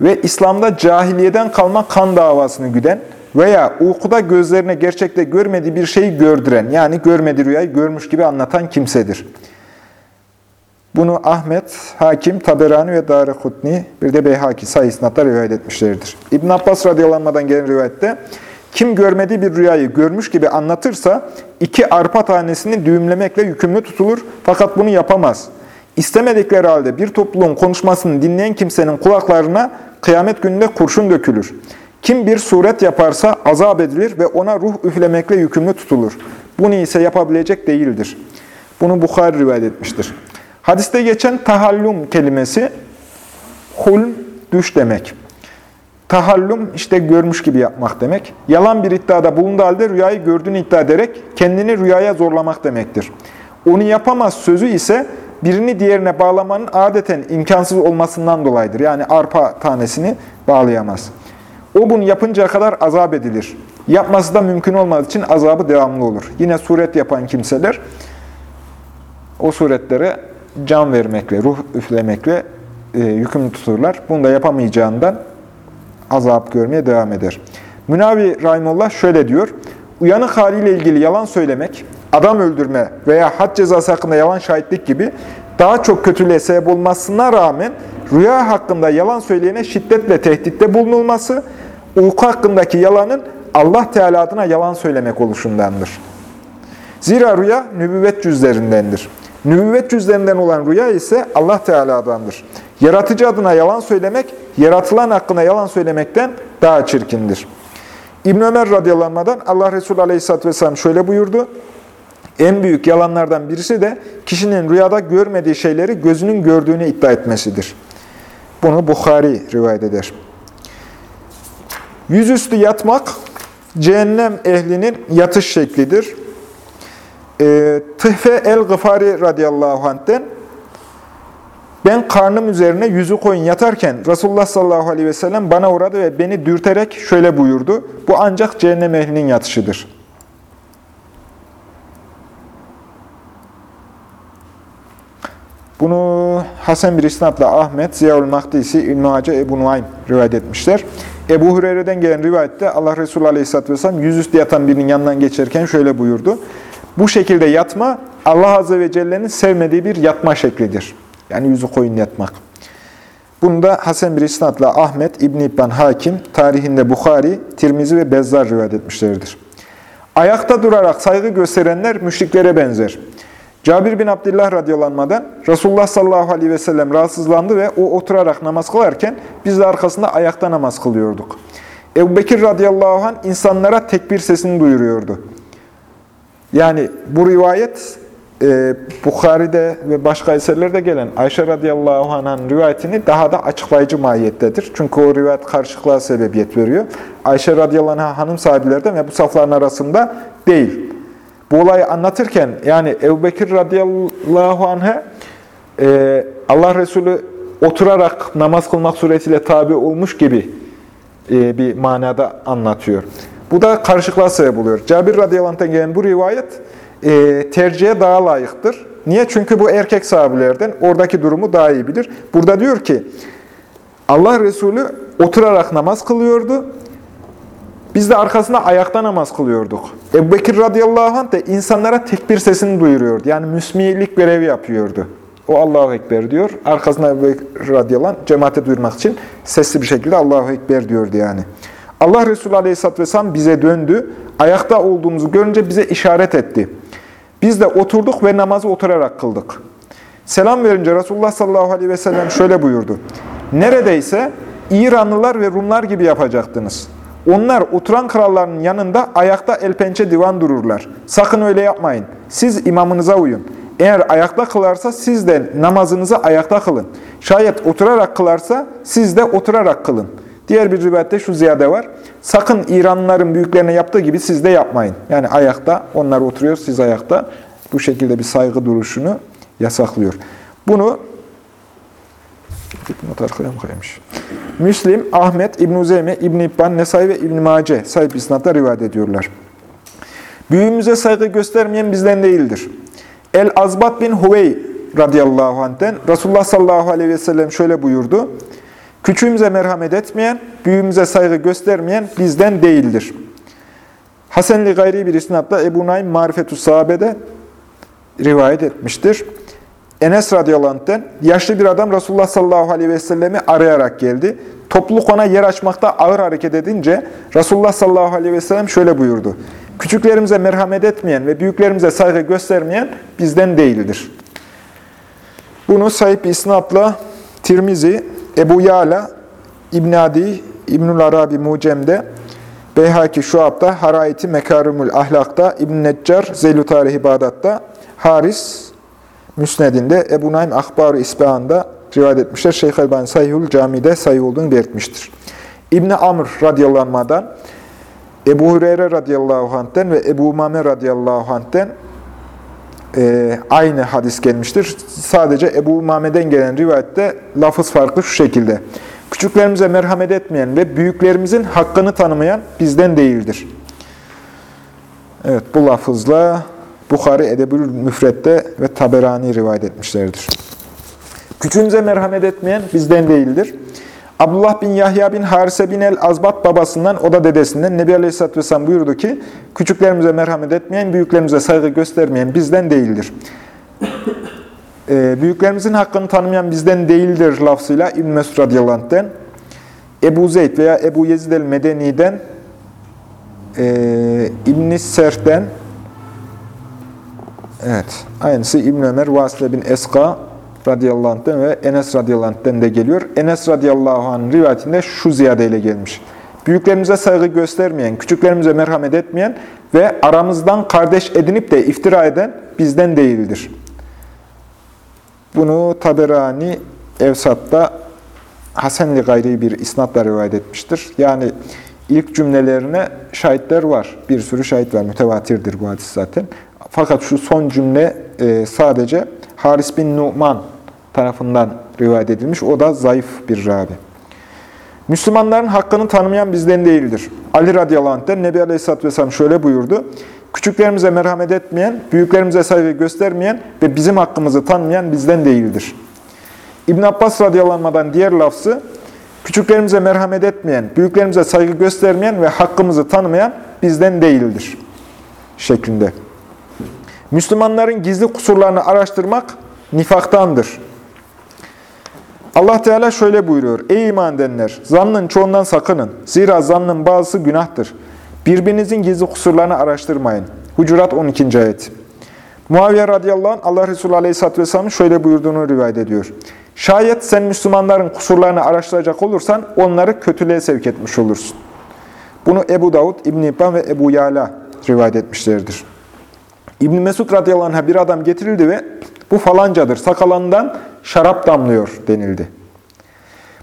ve İslam'da cahiliyeden kalma kan davasını güden veya uykuda gözlerine gerçekte görmediği bir şeyi gördüren, yani görmediği rüyayı görmüş gibi anlatan kimsedir. Bunu Ahmet, Hakim, Taberani ve Darikutni, bir de Beyhaki sayısınatlar rivayet etmişlerdir. İbn Abbas radıyallahu gelen rivayette, kim görmediği bir rüyayı görmüş gibi anlatırsa, iki arpa tanesini düğümlemekle yükümlü tutulur fakat bunu yapamaz. İstemedikleri halde bir topluluğun konuşmasını dinleyen kimsenin kulaklarına kıyamet gününde kurşun dökülür. Kim bir suret yaparsa azap edilir ve ona ruh üflemekle yükümlü tutulur. Bunu ise yapabilecek değildir. Bunu Bukhari rivayet etmiştir. Hadiste geçen tahallum kelimesi hulm, düş demek. Tahallum işte görmüş gibi yapmak demek. Yalan bir iddiada bulunduğu halde rüyayı gördüğünü iddia ederek kendini rüyaya zorlamak demektir. Onu yapamaz sözü ise birini diğerine bağlamanın adeten imkansız olmasından dolayıdır. Yani arpa tanesini bağlayamaz. O bunu yapıncaya kadar azap edilir. Yapması da mümkün olmadığı için azabı devamlı olur. Yine suret yapan kimseler o suretlere can vermekle, ruh üflemekle e, yükümlü tuturlar. Bunu da yapamayacağından azap görmeye devam eder. Münavi Rahimullah şöyle diyor. Uyanık haliyle ilgili yalan söylemek, adam öldürme veya had cezası hakkında yalan şahitlik gibi daha çok kötülüğe sebep olmasına rağmen rüya hakkında yalan söyleyene şiddetle tehditte bulunulması, uyku hakkındaki yalanın Allah Teala adına yalan söylemek oluşundandır. Zira rüya nübüvvet cüzlerindendir. Nübüvvet cüzlerinden olan rüya ise Allah Teala'dandır. Yaratıcı adına yalan söylemek, yaratılan hakkında yalan söylemekten daha çirkindir. İbn Ömer radıyallahu Allah Resulü aleyhisselatü vesselam şöyle buyurdu. En büyük yalanlardan birisi de kişinin rüyada görmediği şeyleri gözünün gördüğünü iddia etmesidir. Bunu Bukhari rivayet eder. Yüzüstü yatmak cehennem ehlinin yatış şeklidir. E, Tıhfe el-Gıfari radıyallahu anh'ten ben karnım üzerine yüzü koyun yatarken Resulullah sallallahu aleyhi ve sellem bana uğradı ve beni dürterek şöyle buyurdu. Bu ancak cehennem ehlinin yatışıdır. Bunu Hasan bir isnatla Ahmet, Ziyaül Mahdisi, İbn-i Hace, Ebu Nuaym rivayet etmişler. Ebu Hureyre'den gelen rivayette Allah Resulü Aleyhisselatü Vesselam yüzüstü yatan birinin yanından geçerken şöyle buyurdu. Bu şekilde yatma Allah Azze ve Celle'nin sevmediği bir yatma şeklidir. Yani yüzü koyun yatmak. Bunu da Hasan bir isnatla Ahmet, İbn İbban Hakim, tarihinde Bukhari, Tirmizi ve Bezzar rivayet etmişlerdir. Ayakta durarak saygı gösterenler müşriklere benzer. Cabir bin Abdullah radıyallahu Resulullah sallallahu aleyhi ve sellem rahatsızlandı ve o oturarak namaz kılarken biz de arkasında ayakta namaz kılıyorduk. Ebu Bekir radıyallahu anh insanlara tekbir sesini duyuruyordu. Yani bu rivayet e, Bukhari'de ve başka eserlerde gelen Ayşe radıyallahu anh'ın rivayetini daha da açıklayıcı mahiyettedir. Çünkü o rivayet karışıklığa sebebiyet veriyor. Ayşe radıyallahu anh hanım sahibilerden ve bu safların arasında değil. Bu olayı anlatırken yani Ebu Bekir radıyallahu anh'a e, Allah Resulü oturarak namaz kılmak suretiyle tabi olmuş gibi e, bir manada anlatıyor. Bu da karışıklığa sebep oluyor. Cabir radıyallahu anh'tan gelen bu rivayet e, tercihe daha layıktır. Niye? Çünkü bu erkek sahabilerden oradaki durumu daha iyi bilir. Burada diyor ki Allah Resulü oturarak namaz kılıyordu. Biz de arkasında ayakta namaz kılıyorduk. Ebu Bekir radıyallahu anh de insanlara tekbir sesini duyuruyordu. Yani müsmiyelik görevi yapıyordu. O Allahu Ekber diyor. Arkasında Ebu Bekir radıyallahu anh cemaate duyurmak için sesli bir şekilde Allahu Ekber diyordu yani. Allah Resulü aleyhisselatü vesselam bize döndü. Ayakta olduğumuzu görünce bize işaret etti. Biz de oturduk ve namazı oturarak kıldık. Selam verince Resulullah sallallahu aleyhi ve sellem şöyle buyurdu. Neredeyse İranlılar ve Rumlar gibi yapacaktınız. Onlar oturan kralların yanında ayakta el pençe divan dururlar. Sakın öyle yapmayın. Siz imamınıza uyun. Eğer ayakta kılarsa siz de namazınızı ayakta kılın. Şayet oturarak kılarsa siz de oturarak kılın. Diğer bir rivayette şu ziyade var. Sakın İranlıların büyüklerine yaptığı gibi siz de yapmayın. Yani ayakta, onlar oturuyor, siz ayakta. Bu şekilde bir saygı duruşunu yasaklıyor. Bunu Not arkaya mı koymuş? Müslim, Ahmet, İbn-i Uzeyme, İbn-i İbban, Nesai ve İbn-i Mace sahip isnatla rivayet ediyorlar. Büyüğümüze saygı göstermeyen bizden değildir. El-Azbat bin Huvey radıyallahu anh'ten Resulullah sallallahu aleyhi ve sellem şöyle buyurdu. Küçüğümüze merhamet etmeyen, büyüğümüze saygı göstermeyen bizden değildir. Hasenli gayri bir isnatla Ebu Naim Marifetü Sahabe'de rivayet etmiştir. Enes radıyallahu anh'ten yaşlı bir adam Resulullah sallallahu aleyhi ve sellemi arayarak geldi. Topluluk ona yer açmakta ağır hareket edince Resulullah sallallahu aleyhi ve sellem şöyle buyurdu. Küçüklerimize merhamet etmeyen ve büyüklerimize saygı göstermeyen bizden değildir. Bunu sahip isnatla Tirmizi, Ebu Yala, İbn Adi, İbnül Arabi Mucem'de, Beyhaki Şuab'da, Haraiti Mekarimül Ahlak'ta, İbn Neccar, Zeylu Tarihi Bağdat'ta, Haris, Müsned'inde, Ebu Naim Akbar-ı İspahan'da rivayet etmişler. Şeyh Elbani Sayhul Cami'de sayı olduğunu belirtmiştir. İbni Amr radıyallahu anh'dan, Ebu Hureyre radıyallahu anh'ten ve Ebu Umame radıyallahu anh'ten e, aynı hadis gelmiştir. Sadece Ebu Umame'den gelen rivayette lafız farklı şu şekilde. Küçüklerimize merhamet etmeyen ve büyüklerimizin hakkını tanımayan bizden değildir. Evet bu lafızla Bukhari Edebül Müfret'te ve Taberani rivayet etmişlerdir. Küçüğümüze merhamet etmeyen bizden değildir. Abdullah bin Yahya bin Harise bin el-Azbat babasından, o da dedesinden Nebi Aleyhisselatü Vesselam buyurdu ki, küçüklerimize merhamet etmeyen, büyüklerimize saygı göstermeyen bizden değildir. Ee, büyüklerimizin hakkını tanımayan bizden değildir lafzıyla İbn Mesud radıyallahu anh'den, Ebu Zeyd veya Ebu Yezid el-Medeni'den, e, İbn-i Ser'den, evet, aynısı İbn Ömer, Vasile bin Eska, radıyallahu anh'ten ve Enes radıyallahu anh'ten de geliyor. Enes radıyallahu anh'ın rivayetinde şu ziyadeyle gelmiş. Büyüklerimize saygı göstermeyen, küçüklerimize merhamet etmeyen ve aramızdan kardeş edinip de iftira eden bizden değildir. Bunu Taberani Evsat'ta Hasenli gayri bir isnatla rivayet etmiştir. Yani ilk cümlelerine şahitler var. Bir sürü şahit var. Mütevatirdir bu hadis zaten. Fakat şu son cümle e, sadece Haris bin Numan tarafından rivayet edilmiş. O da zayıf bir rabi. Müslümanların hakkını tanımayan bizden değildir. Ali radıyallahu anh'ten Nebi Aleyhisselatü Vesselam şöyle buyurdu. Küçüklerimize merhamet etmeyen, büyüklerimize saygı göstermeyen ve bizim hakkımızı tanımayan bizden değildir. İbn Abbas radıyallahu diğer lafzı, küçüklerimize merhamet etmeyen, büyüklerimize saygı göstermeyen ve hakkımızı tanımayan bizden değildir. Şeklinde. Müslümanların gizli kusurlarını araştırmak nifaktandır. Allah Teala şöyle buyuruyor. Ey iman edenler! Zannın çoğundan sakının. Zira zannın bazısı günahtır. Birbirinizin gizli kusurlarını araştırmayın. Hucurat 12. ayet. Muaviye radıyallahu anh Allah Resulü aleyhisselatü vesselamın şöyle buyurduğunu rivayet ediyor. Şayet sen Müslümanların kusurlarını araştıracak olursan onları kötülüğe sevk etmiş olursun. Bunu Ebu Davud, İbn-i ve Ebu Yala rivayet etmişlerdir. İbn Mesud radıyallahu anh'a bir adam getirildi ve bu falancadır, sakalından şarap damlıyor denildi.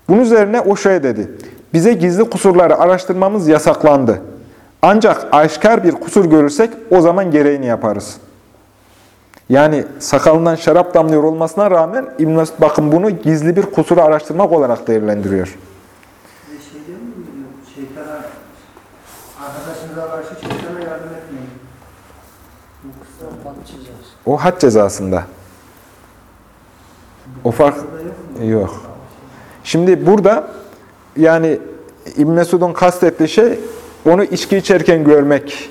Bunun üzerine o şöyle dedi. Bize gizli kusurları araştırmamız yasaklandı. Ancak aşikar bir kusur görürsek o zaman gereğini yaparız. Yani sakalından şarap damlıyor olmasına rağmen İbn Mesud bakın bunu gizli bir kusuru araştırmak olarak değerlendiriyor. Şey? Şeytana, arkadaşınıza karşı şeytana yardım etmeyin. O had cezasında. O fark yok. Şimdi burada yani İbn Mesud'un kastettiği şey onu içki içerken görmek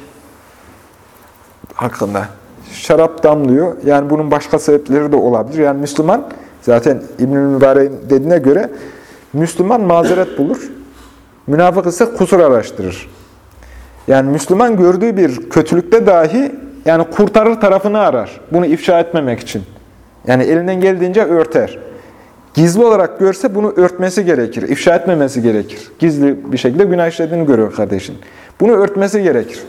hakkında. Şarap damlıyor. Yani bunun başka sebepleri de olabilir. Yani Müslüman zaten İbnül Mübarek'in dediğine göre Müslüman mazeret bulur. Münafık ise kusur araştırır. Yani Müslüman gördüğü bir kötülükte dahi yani kurtarır tarafını arar. Bunu ifşa etmemek için. Yani elinden geldiğince örter. Gizli olarak görse bunu örtmesi gerekir. ifşa etmemesi gerekir. Gizli bir şekilde günah işlediğini görüyor kardeşin. Bunu örtmesi gerekir.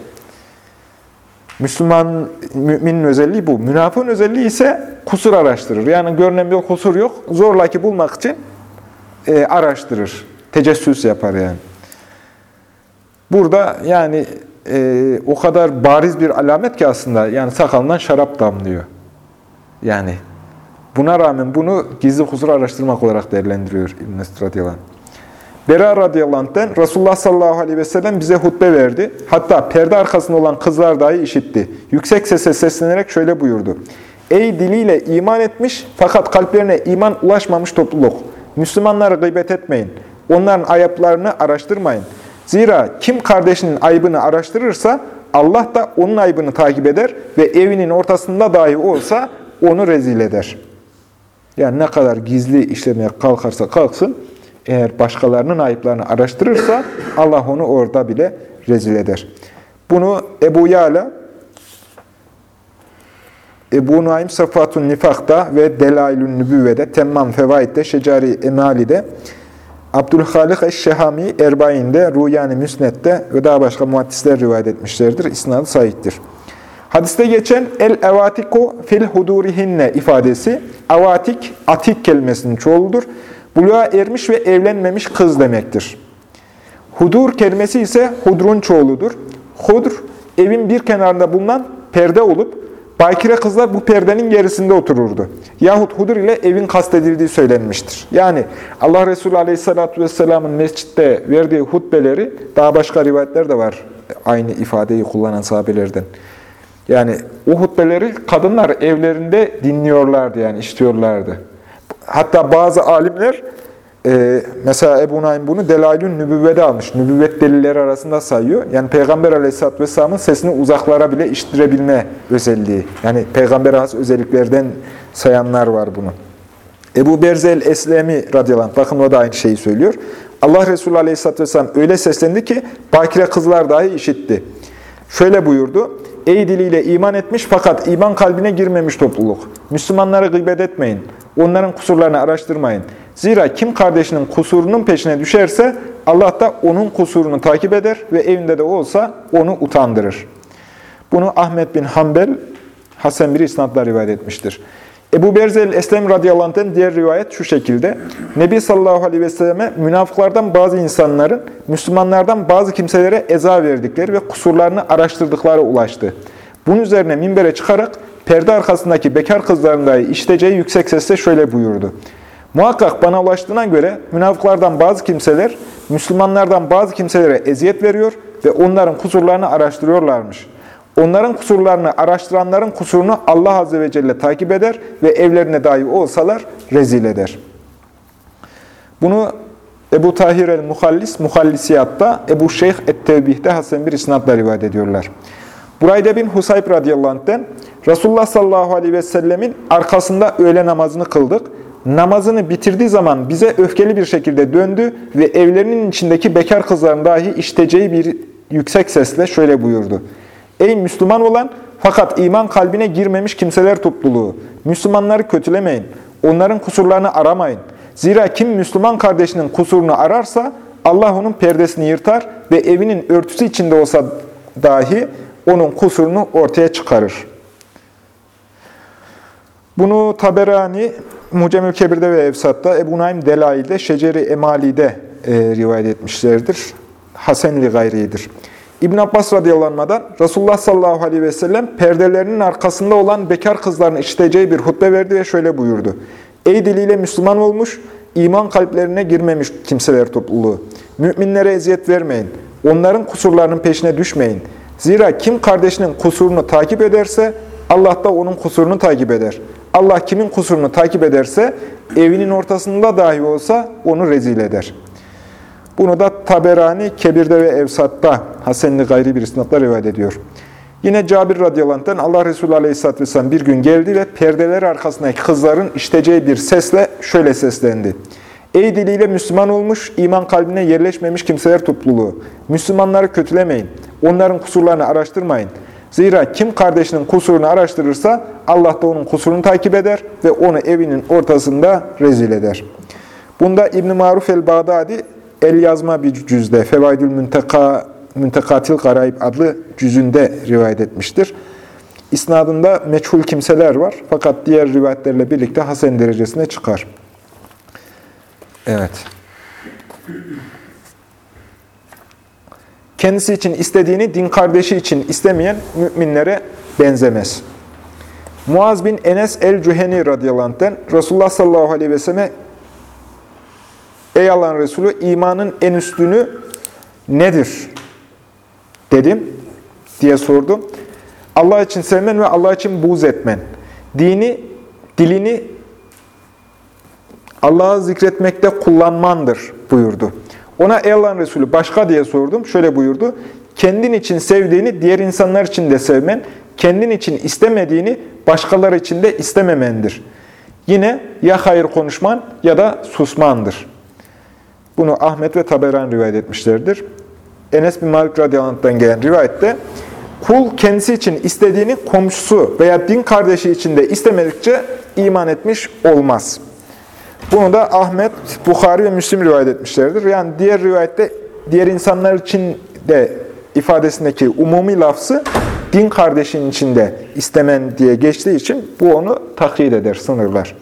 Müslüman, müminin özelliği bu. Münafığın özelliği ise kusur araştırır. Yani görünen bir kusur yok. Zorlaki bulmak için e, araştırır. Tecessüs yapar yani. Burada yani e, o kadar bariz bir alamet ki aslında yani sakalından şarap damlıyor. Yani buna rağmen bunu gizli kusur araştırmak olarak değerlendiriyor İbn-i anh. Bera radıyallahu anh'ten Resulullah sallallahu aleyhi ve sellem bize hutbe verdi. Hatta perde arkasında olan kızlar dahi işitti. Yüksek sesle seslenerek şöyle buyurdu. Ey diliyle iman etmiş fakat kalplerine iman ulaşmamış topluluk. Müslümanları gıybet etmeyin. Onların ayıplarını araştırmayın. Zira kim kardeşinin ayıbını araştırırsa Allah da onun ayıbını takip eder ve evinin ortasında dahi olsa onu rezil eder. Yani ne kadar gizli işlemeye kalkarsa kalksın, eğer başkalarının ayıplarını araştırırsa Allah onu orada bile rezil eder. Bunu Ebu Yala, Ebu Naim Safatun Nifak'ta ve Delailün Nübüvve'de, Temmam Fevaid'de, Şecari Emali'de, Abdülhalik Eşşehami Erbain'de, Ruyani Müsnet'te ve daha başka muhaddisler rivayet etmişlerdir. İsnadı sahiptir. Hadiste geçen el-evatiku fil hudurihinne ifadesi, avatik, atik kelimesinin çoğuludur. Buluğa ermiş ve evlenmemiş kız demektir. Hudur kelimesi ise hudrun çoğuludur. Hudr, evin bir kenarında bulunan perde olup, bakire kızlar bu perdenin gerisinde otururdu. Yahut hudur ile evin kastedildiği söylenmiştir. Yani Allah Resulü Aleyhisselatü Vesselam'ın mescitte verdiği hutbeleri, daha başka rivayetler de var aynı ifadeyi kullanan sahabelerden. Yani o hutbeleri kadınlar evlerinde dinliyorlardı yani istiyorlardı. Hatta bazı alimler e, mesela Ebu Naim bunu Delailün Nübüvve'de almış. Nübüvvet delilleri arasında sayıyor. Yani Peygamber Aleyhisselatü Vesselam'ın sesini uzaklara bile işitirebilme özelliği. Yani Peygamber has özelliklerden sayanlar var bunu. Ebu Berzel Eslemi radıyallahu anh, bakın o da aynı şeyi söylüyor. Allah Resulü Aleyhisselatü Vesselam öyle seslendi ki bakire kızlar dahi işitti. Şöyle buyurdu. Ey diliyle iman etmiş fakat iman kalbine girmemiş topluluk. Müslümanları gıybet etmeyin. Onların kusurlarını araştırmayın. Zira kim kardeşinin kusurunun peşine düşerse Allah da onun kusurunu takip eder ve evinde de olsa onu utandırır. Bunu Ahmet bin Hanbel Hasan bir isnatla rivayet etmiştir. Ebu Berzel Eslem radıyallahu diğer rivayet şu şekilde. Nebi sallallahu aleyhi ve selleme münafıklardan bazı insanların Müslümanlardan bazı kimselere eza verdikleri ve kusurlarını araştırdıkları ulaştı. Bunun üzerine minbere çıkarak perde arkasındaki bekar kızların dahi işiteceği yüksek sesle şöyle buyurdu. Muhakkak bana ulaştığına göre münafıklardan bazı kimseler Müslümanlardan bazı kimselere eziyet veriyor ve onların kusurlarını araştırıyorlarmış. Onların kusurlarını araştıranların kusurunu Allah Azze ve Celle takip eder ve evlerine dahi olsalar rezil eder. Bunu Ebu Tahir el-Muhallis, Muhallisiyatta, Ebu Şeyh et-Tevbih'te Hasan bir isnatla rivayet ediyorlar. Burayda bin Husayb radıyallahu anh'ten Resulullah sallallahu aleyhi ve sellemin arkasında öğle namazını kıldık. Namazını bitirdiği zaman bize öfkeli bir şekilde döndü ve evlerinin içindeki bekar kızların dahi işiteceği bir yüksek sesle şöyle buyurdu. Ey Müslüman olan fakat iman kalbine girmemiş kimseler topluluğu, Müslümanları kötülemeyin, onların kusurlarını aramayın. Zira kim Müslüman kardeşinin kusurunu ararsa Allah onun perdesini yırtar ve evinin örtüsü içinde olsa dahi onun kusurunu ortaya çıkarır. Bunu Taberani, Mucemül Kebir'de ve Efsat'ta, Ebu Naim Delail'de, Şeceri Emali'de e, rivayet etmişlerdir. Hasenli gayridir. İbn Abbas radıyallahu anh'dan Resulullah sallallahu aleyhi ve sellem perdelerinin arkasında olan bekar kızların işiteceği bir hutbe verdi ve şöyle buyurdu. Ey diliyle Müslüman olmuş, iman kalplerine girmemiş kimseler topluluğu. Müminlere eziyet vermeyin. Onların kusurlarının peşine düşmeyin. Zira kim kardeşinin kusurunu takip ederse Allah da onun kusurunu takip eder. Allah kimin kusurunu takip ederse evinin ortasında dahi olsa onu rezil eder.'' Bunu da Taberani, Kebir'de ve Evsat'ta Hasenli gayri bir isnatla rivayet ediyor. Yine Cabir radıyallahu anh'tan Allah Resulü aleyhisselatü vesselam bir gün geldi ve perdeler arkasındaki kızların işiteceği bir sesle şöyle seslendi. Ey diliyle Müslüman olmuş, iman kalbine yerleşmemiş kimseler topluluğu. Müslümanları kötülemeyin, onların kusurlarını araştırmayın. Zira kim kardeşinin kusurunu araştırırsa Allah da onun kusurunu takip eder ve onu evinin ortasında rezil eder. Bunda İbn-i Maruf el-Bağdadi el yazma bir cüzde, Fevaidül Münteka, Müntekatil Garayb adlı cüzünde rivayet etmiştir. İsnadında meçhul kimseler var fakat diğer rivayetlerle birlikte hasen derecesine çıkar. Evet. Kendisi için istediğini din kardeşi için istemeyen müminlere benzemez. Muaz bin Enes el-Cüheni radıyallahu anh'ten Resulullah sallallahu aleyhi ve selleme Ey Allah'ın Resulü imanın en üstünü nedir? Dedim diye sordum. Allah için sevmen ve Allah için buğz etmen. Dini, dilini Allah'ı zikretmekte kullanmandır buyurdu. Ona ey Allah'ın Resulü başka diye sordum. Şöyle buyurdu. Kendin için sevdiğini diğer insanlar için de sevmen, kendin için istemediğini başkaları için de istememendir. Yine ya hayır konuşman ya da susmandır. Bunu Ahmet ve Taberan rivayet etmişlerdir. Enes bin Malik radıyallahu gelen rivayette kul kendisi için istediğini komşusu veya din kardeşi için de istemedikçe iman etmiş olmaz. Bunu da Ahmet, Bukhari ve Müslim rivayet etmişlerdir. Yani diğer rivayette diğer insanlar için de ifadesindeki umumi lafzı din kardeşinin içinde istemen diye geçtiği için bu onu takyit eder, sınırlar.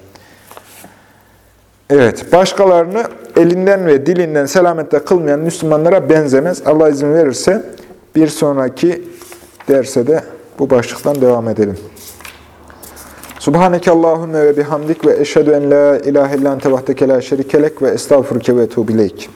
Evet, başkalarını elinden ve dilinden selamette kılmayan Müslümanlara benzemez. Allah izin verirse bir sonraki derse de bu başlıktan devam edelim. Subhaneke Allahümme ve bihamdik ve eşhedü en la ilahe illan tevahdeke la şerikelek ve estağfurke ve etubileyk.